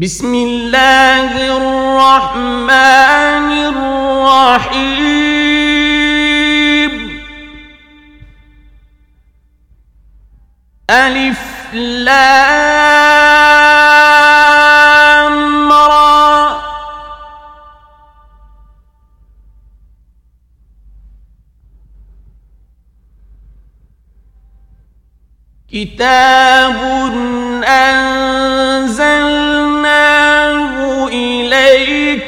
بسم اللہ الرحمن الرحیم الف لام را. کتاب انزلناه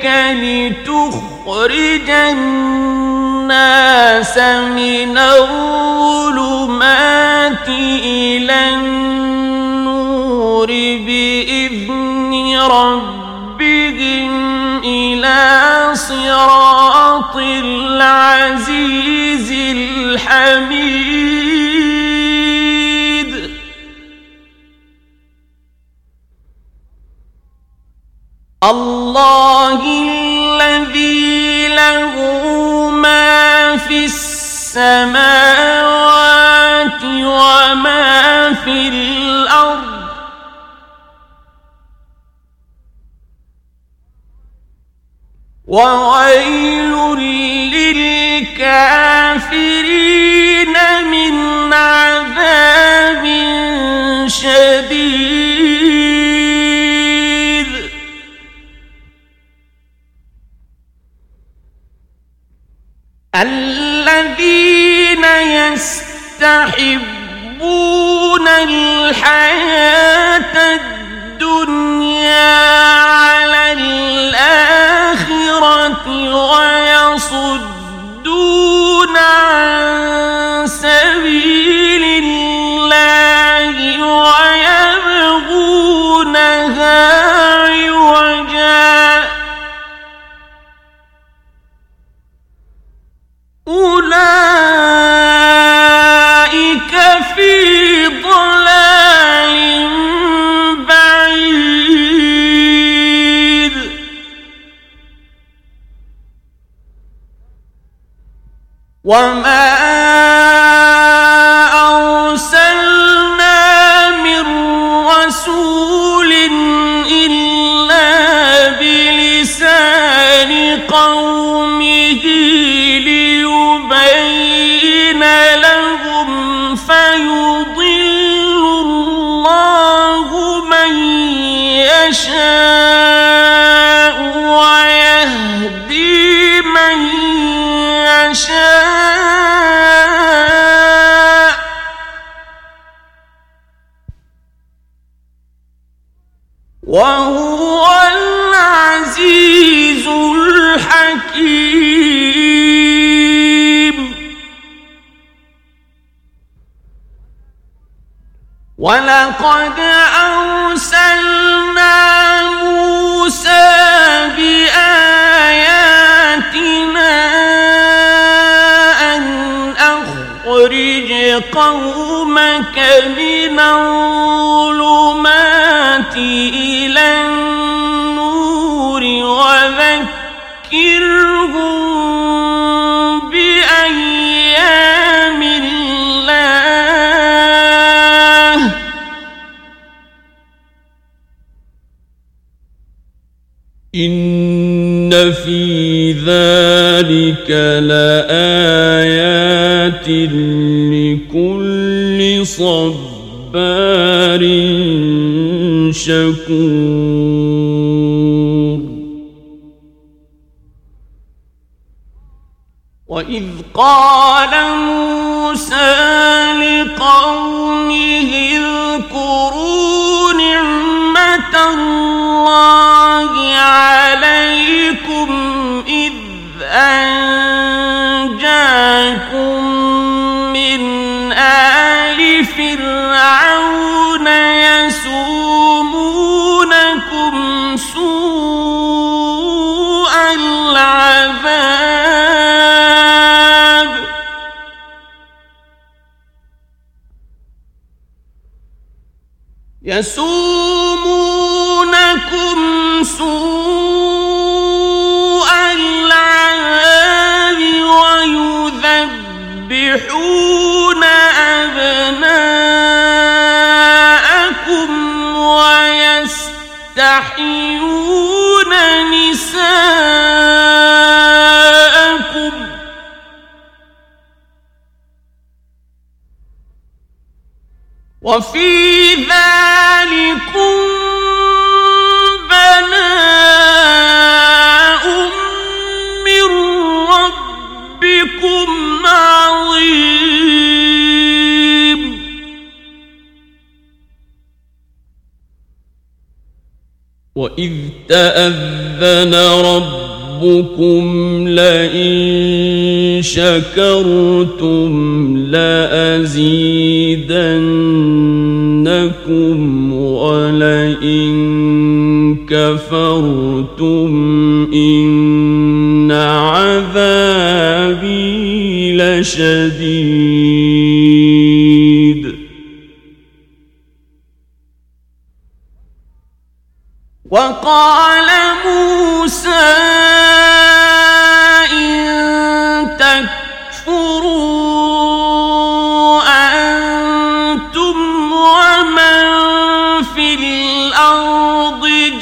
إليك لتخرج الناس من الظلمات إلى النور بإذن ربهم إلى صراط العزيز الحميد. الله الذي له ما في السماوات وما في الأرض وغير يستحبون الحياة الدنيا على الآخرة ويصدون عن وما ولقد أرسلنا موسى بآياتنا أن أخرج قومك من الظلمات إن في ذلك لآيات لكل صبار شكور وإذ قال يسومونكم سوء العذاب ويذبحون أبناءكم ويستحيون نساءكم وفي ذلكم بلاء من ربكم عظيم. وإذ تأذن ربكم لئن شكرتم لأزيدنكم ولئن كفرتم إن عذابي لشديد وقال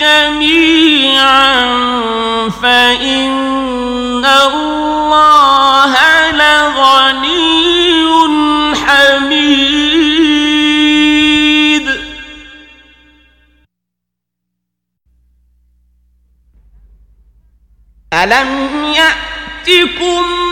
جميعا فإن الله لغني حميد. ألم يأتكم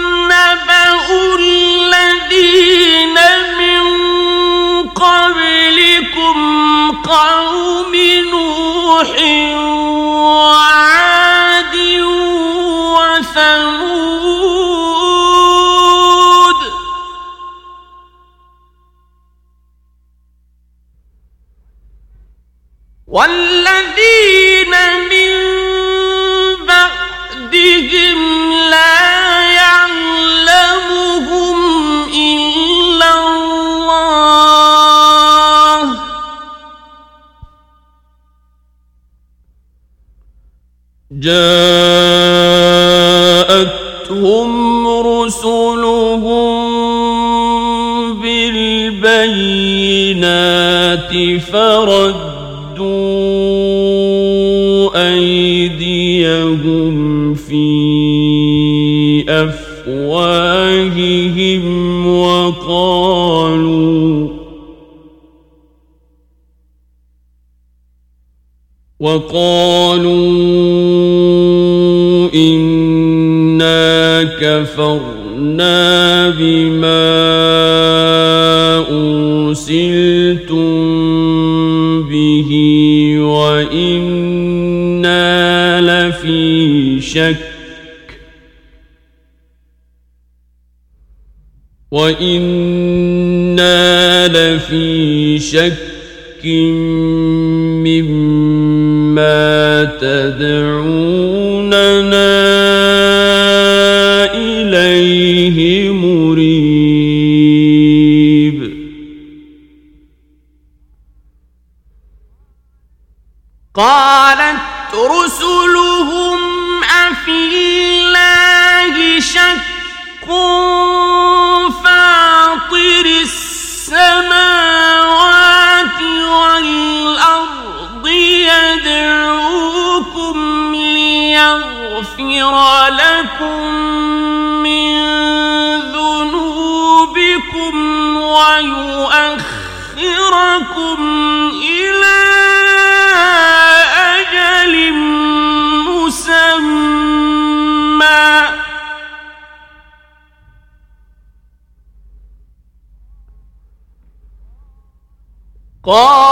والذين من بعدهم لا يعلمهم إلا الله. جاءتهم رسلهم بالبينات فردوا أيديهم في أفواههم وقالوا وقالوا إنا كفرنا شك وإنا لفي شك مما تدعون ليغفر لكم من ذنوبكم ويؤخركم إلى أجل مسمى. قالوا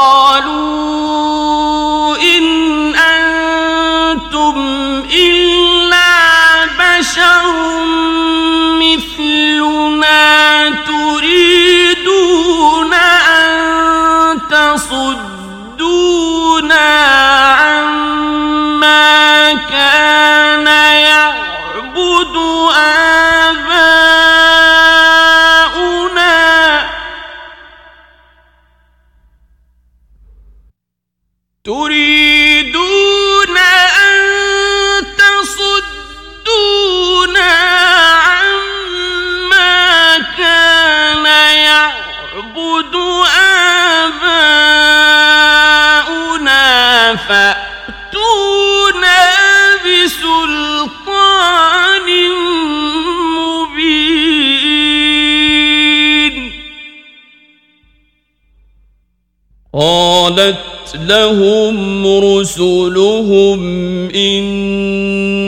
تصدونا لهم رسلهم إن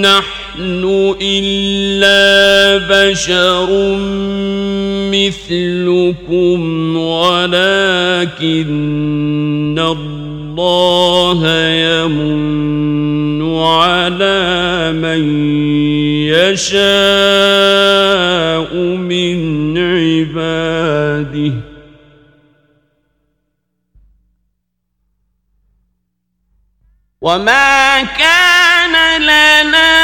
نحن إلا بشر مثلكم ولكن الله الله يمن على من يشاء من عباده وما كان لنا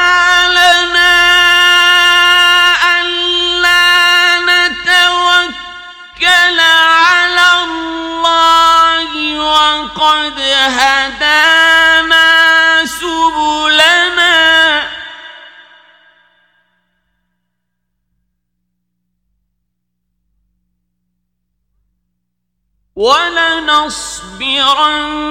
مصبرا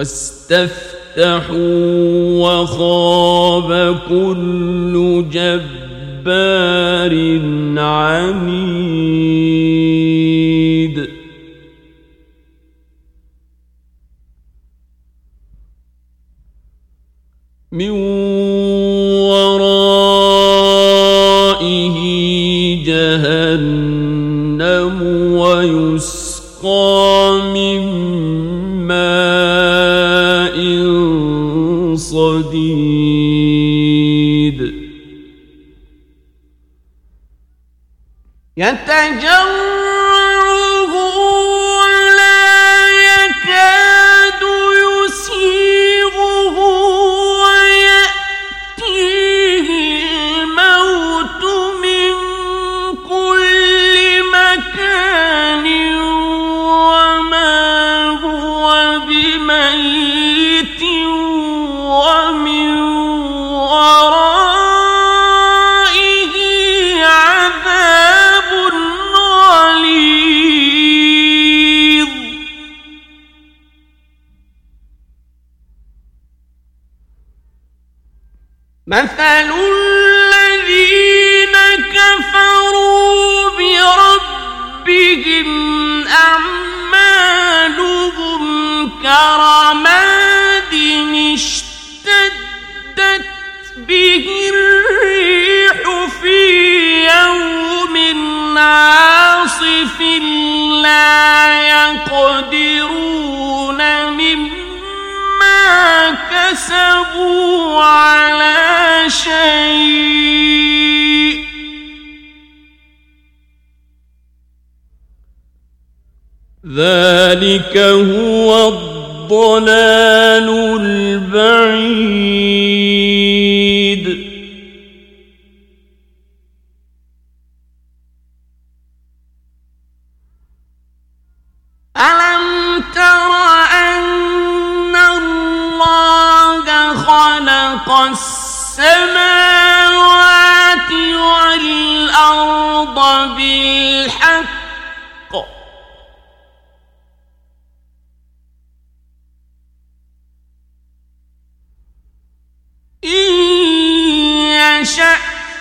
واستفتحوا وخاب كل جبار عنيد. من تجو مثل الذين كفروا بربهم أعمالهم كرماد اشتدت به الريح في يوم عاصف لا يقدر مما على شيء. ذلك هو الضلال البعيد. السماوات والأرض بالحق. إن يشأ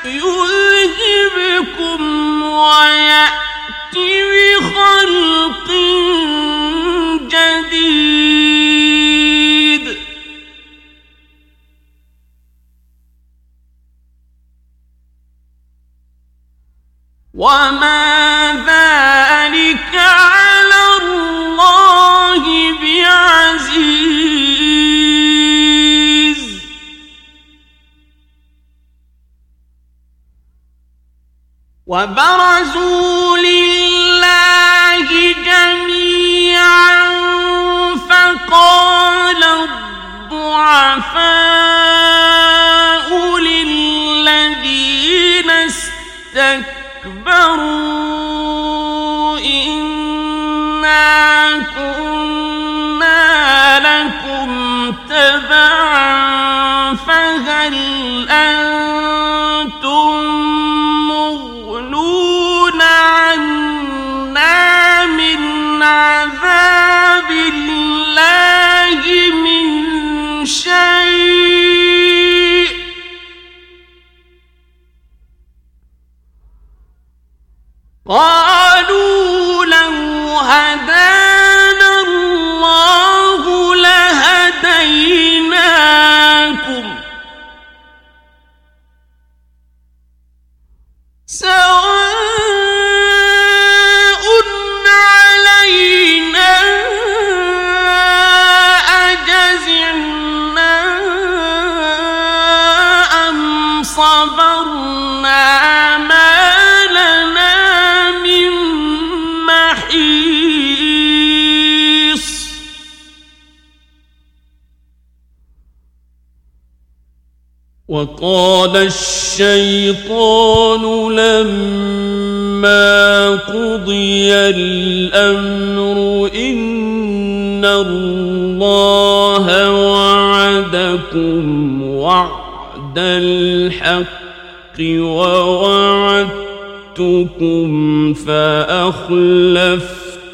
يذهبكم ويأتي بخلق وما ذلك على الله بعزيز. وبرزوا لله جميعا فقال الضعفاء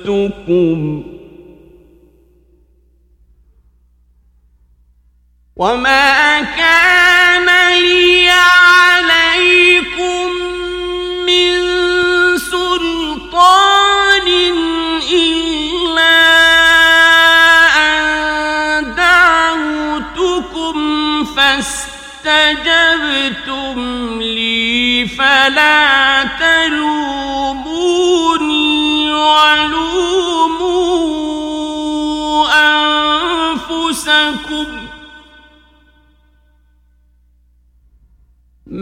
فأخلفتكم وما كان لي عليكم من سلطان إلا أن دعوتكم فاستجبتم لي فلا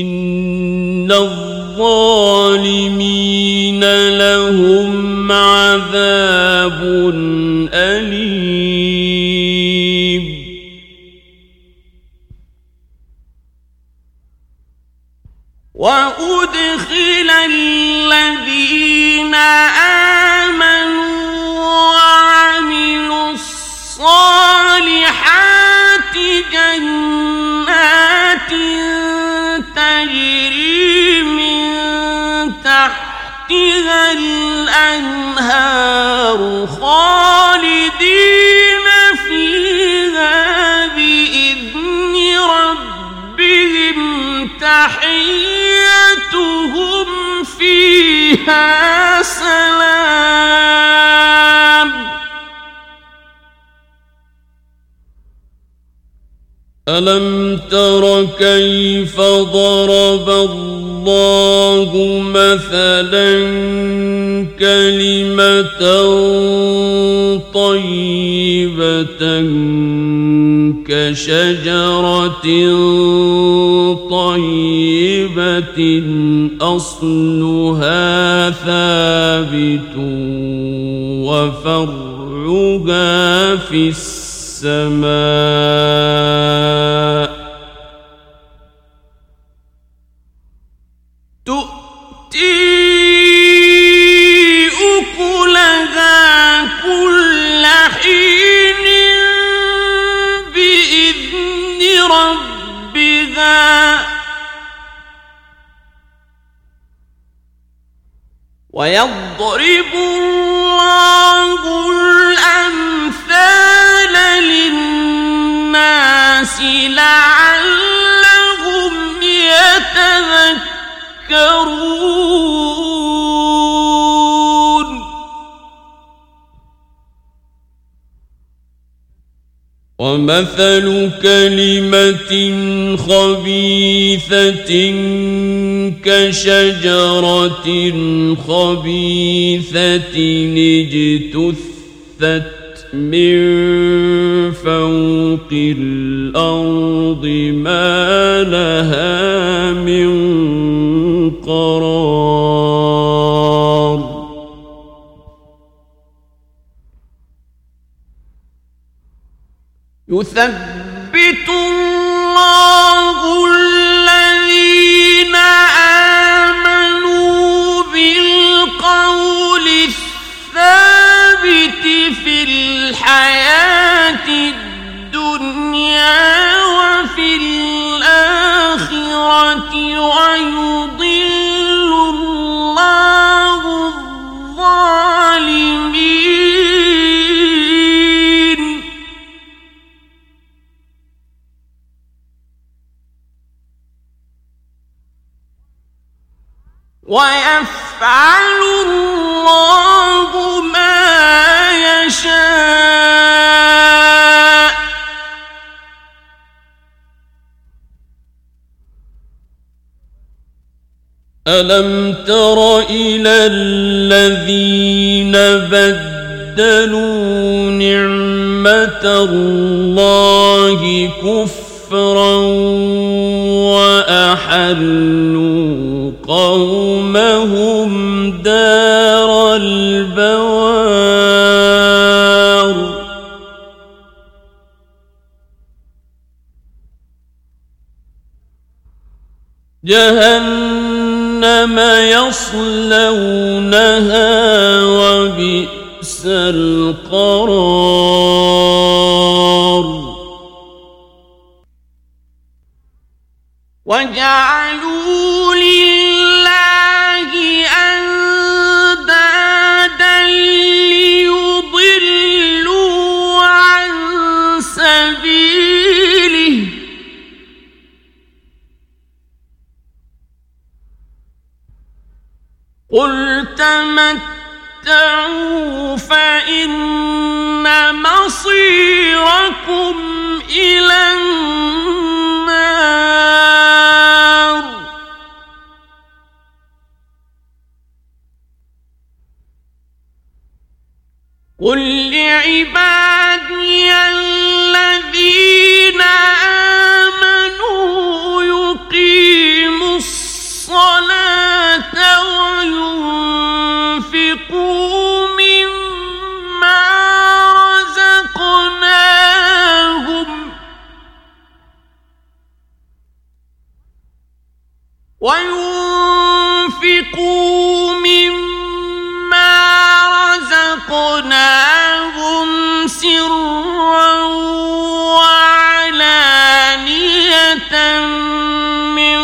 ان الظالمين لهم عذاب أليم وأدخل الذين تحيتهم فيها سلام. ألم تر كيف ضرب الله مثلا كلمة طيبة كشجرة طيبة أصلها ثابت وفرعها في السماء ويضرب الله الأمثال للناس لعلهم يتذكرون ومثل كلمة خبيثة كشجرة خبيثة اجتثت من فوق الأرض ما لها من قرار. يثبت ألم تر إلى الذين بدلوا نعمة الله كفرا وأحلوا قومهم دار البوار جهنم يصلونها وبئس القرار. وجعلوا قل تمتعوا فإن مصيركم إلى النار. قل لعبادي وينفقوا مما رزقناهم سرا وعلانية من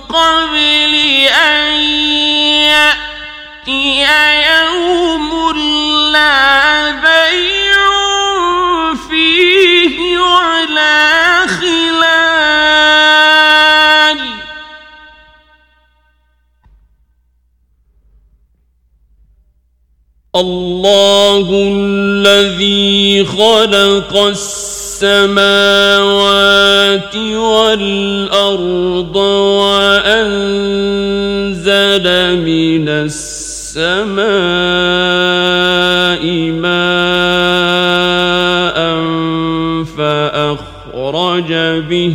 قبل أن يأتي يوم الله خلق السماوات والأرض وأنزل من السماء ماء فأخرج به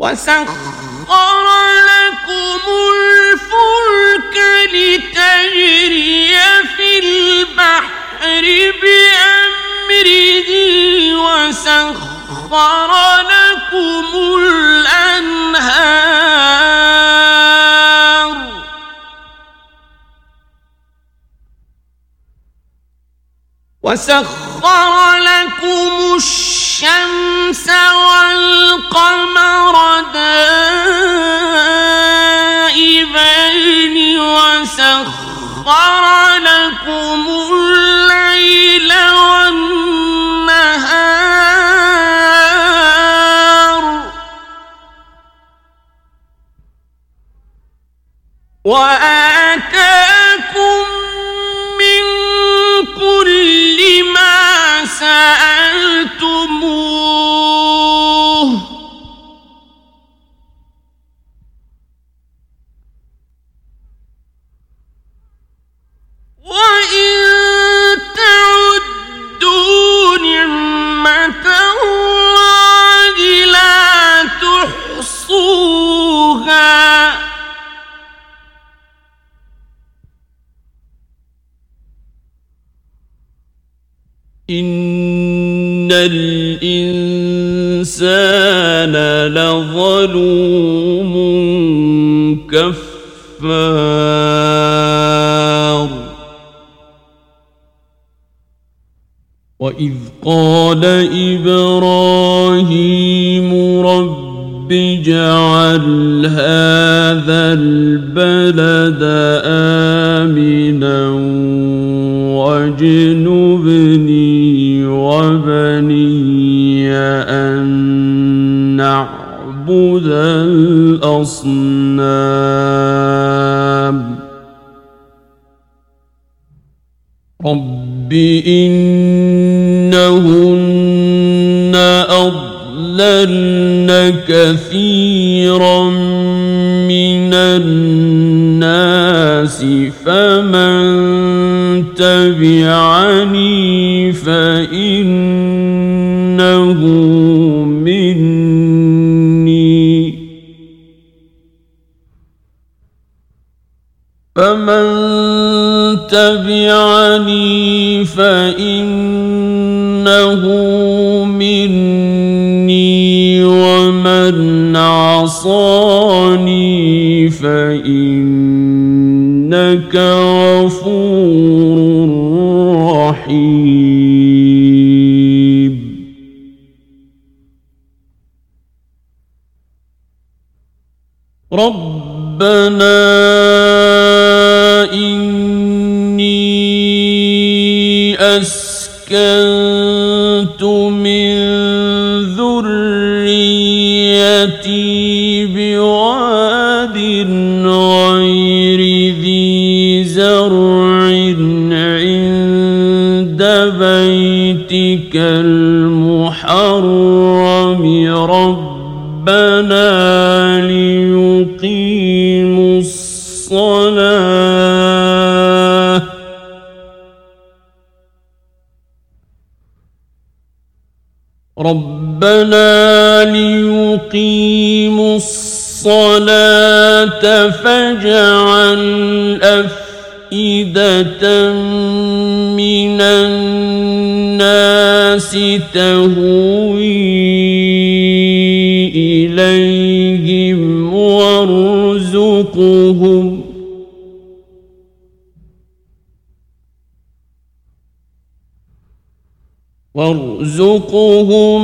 وسخر لكم الفلك لتجري في البحر بأمره وسخر لكم الأنهار وسخر لكم الشمس والقمر دائبين وسخر لكم الليل والنهار وآتاكم من كل ما سألتموه إن الإنسان لظلوم كفار. وإذ قال إبراهيم رب اجعل هذا البلد آمنا واجنبني نعبد الأصنام. رب إنهن أضللن كثيرا من الناس فمن تبعني فإنه تبعني فإنه مني ومن عصاني فإنك غفور رحيم ربنا ليقيموا الصلاة. ربنا ليقيموا الصلاة فاجعل أفئدة من الناس تهوي إليهم وارزقهم وارزقهم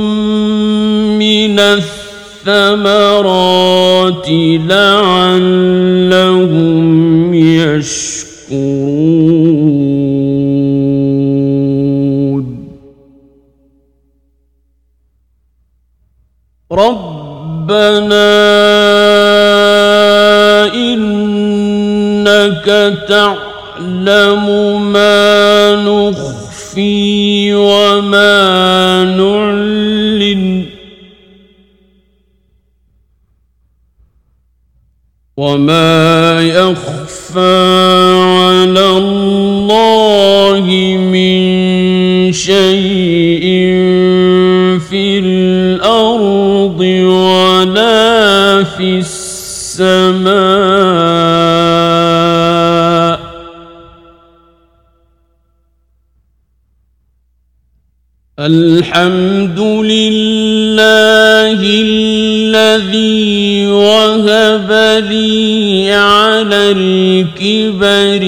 من الثمرات لعلهم يشكرون ربنا إنك تعلم ما نخفي وما نعلن. وما يخفى على الله من شيء في السماء. الحمد لله الذي وهب لي على الكبر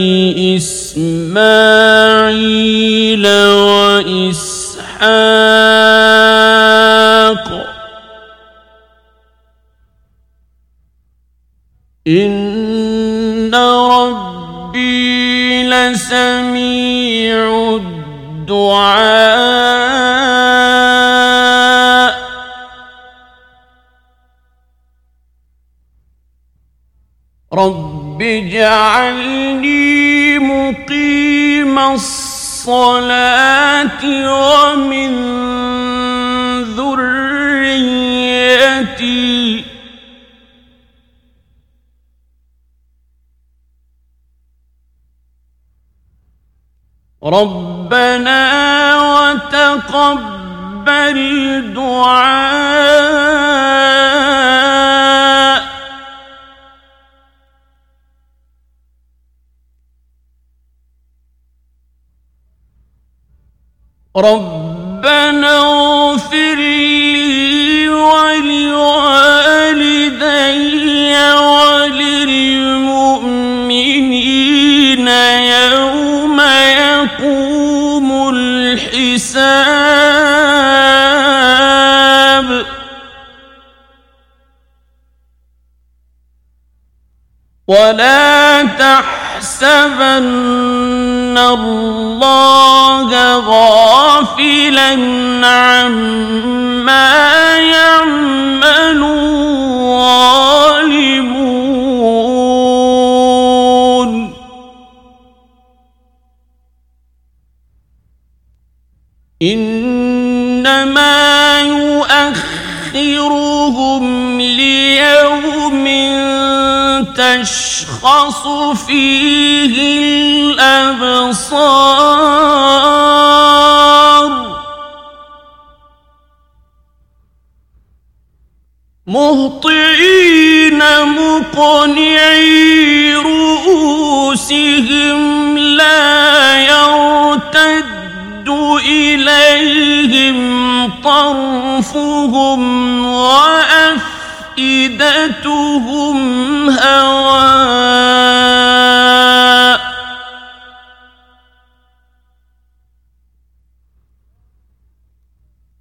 إسماعيل وإسحاق ربي الدعاء. رب اجعلني مقيم الصلاة ومن ذريتي ربنا وتقبل دعاء. ربنا اغفر لي ولوالدي وللمؤمنين الحساب. ولا تحسبن الله غافلا عما يعمل يؤخرهم ليوم تشخص فيه الأبصار مهطعين مقنعي رؤوسهم لا يرتد طرفهم وأفئدتهم هواء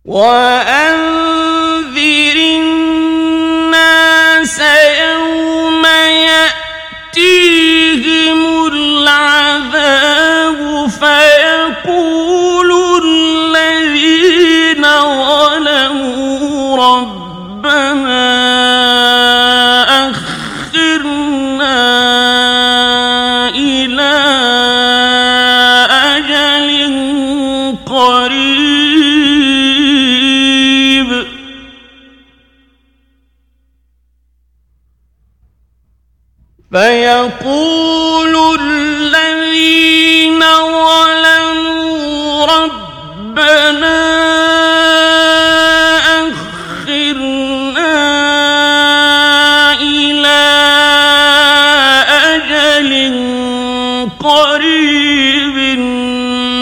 وأنذر فيقول الذين ظلموا ربنا أخرنا إلى أجل قريب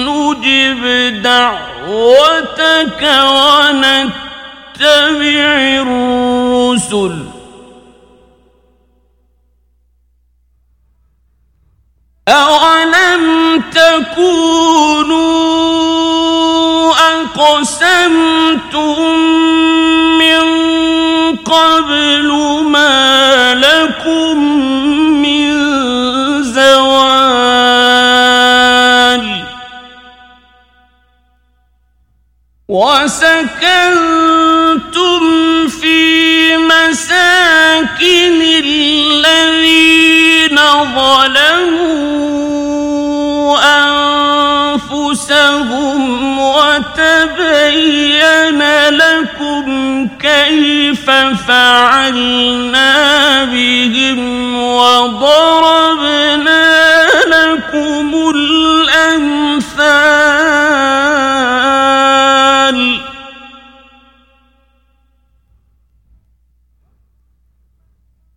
نجب دعوتك ونتبع الرسل وسكنتم في مساكن الذين ظلموا أنفسهم وتبين لكم كيف فعلنا بهم وضربنا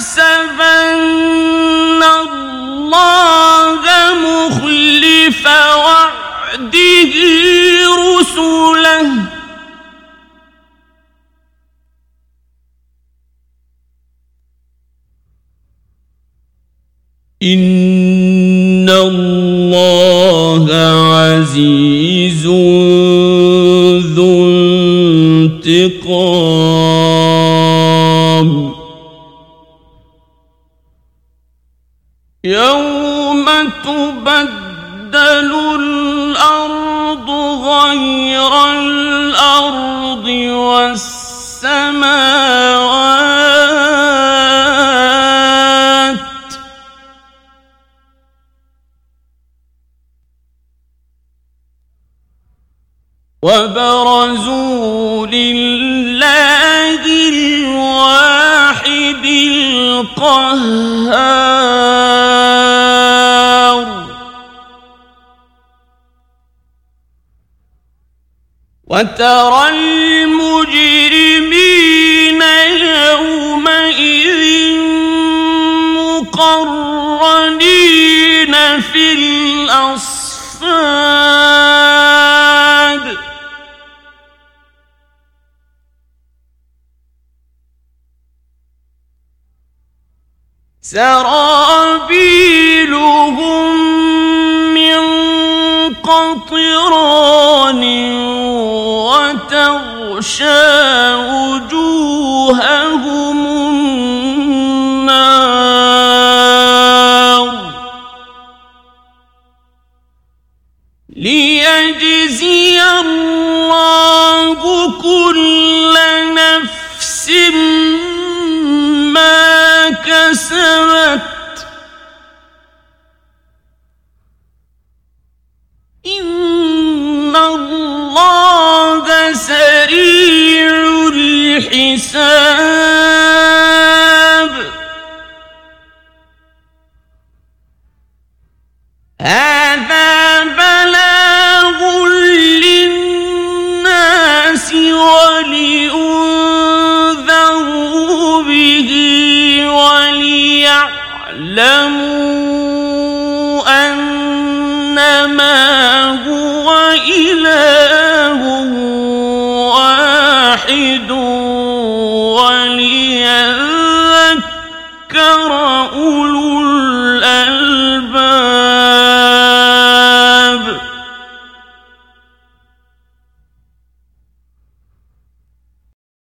تحسبن الله مخلف وعده رسله. الله عزيز ذو انتقام. يوم تبدل الأرض غير الأرض والسماوات وبرزوا لله الواحد القهار وترى المجرمين يومئذ مقرنين في الأصفاد سرابيلهم وتغشى وجوههم